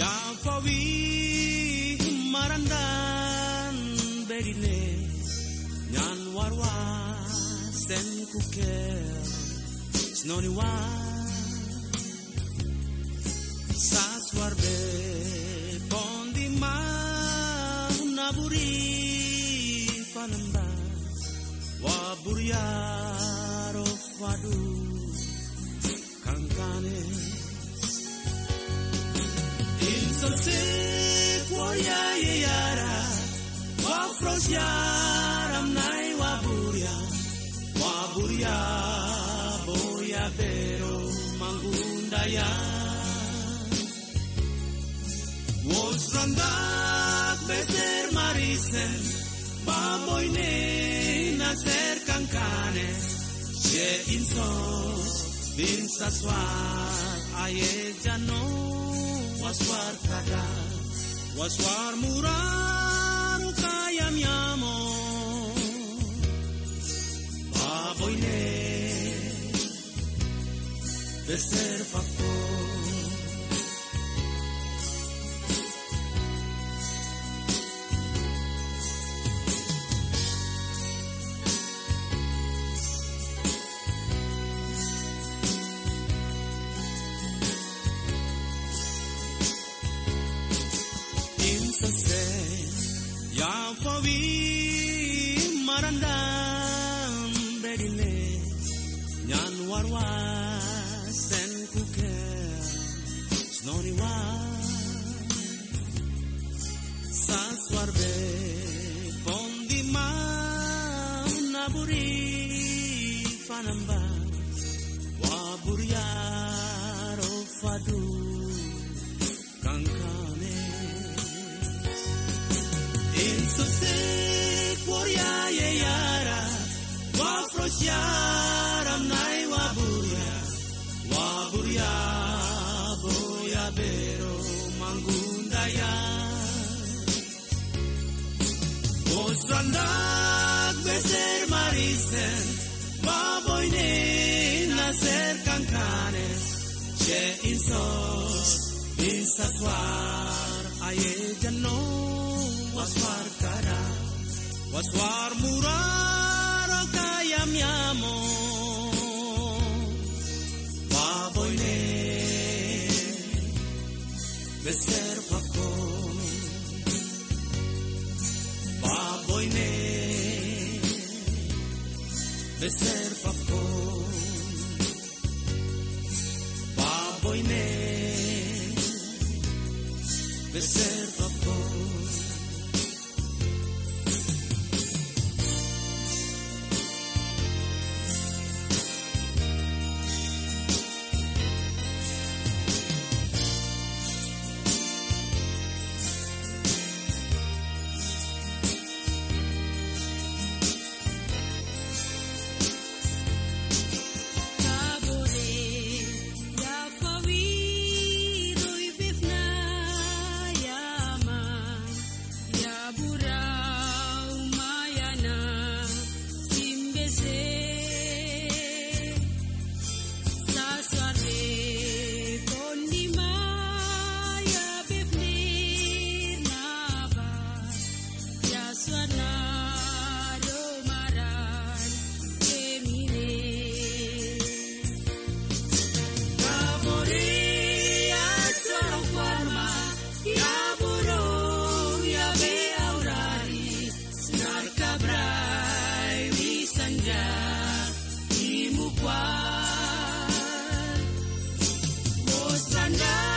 யாஃபவி மறந்தான் பெரினே ஞான் வார்வா சென் குக்கே ஸ்னோனி வா saswarbe pondi ma naburi fanamba wa fadu Yaram nai waburia, waburia, boya vero mangundaya. Wolfrandak bezer marisen, baboy baboine nazer kankanes, she insos, bin saswar, aye jano, waswar kada, waswar murad. Beser faktor se ya fawi marandam saswarbe pondi ma naburi fanamba Ostrandak beser marisen ma boine nacer cancanes che insos insaswar aye jano waswar kara waswar muraro kaya miamo baboyne beser fako beser fako baboyne beser na.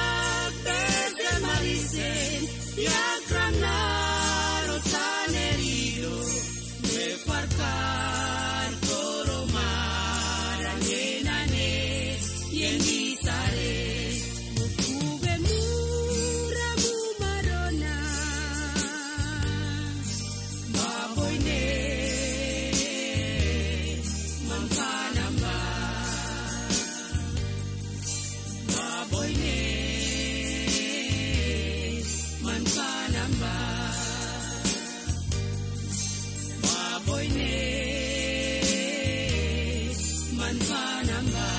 number.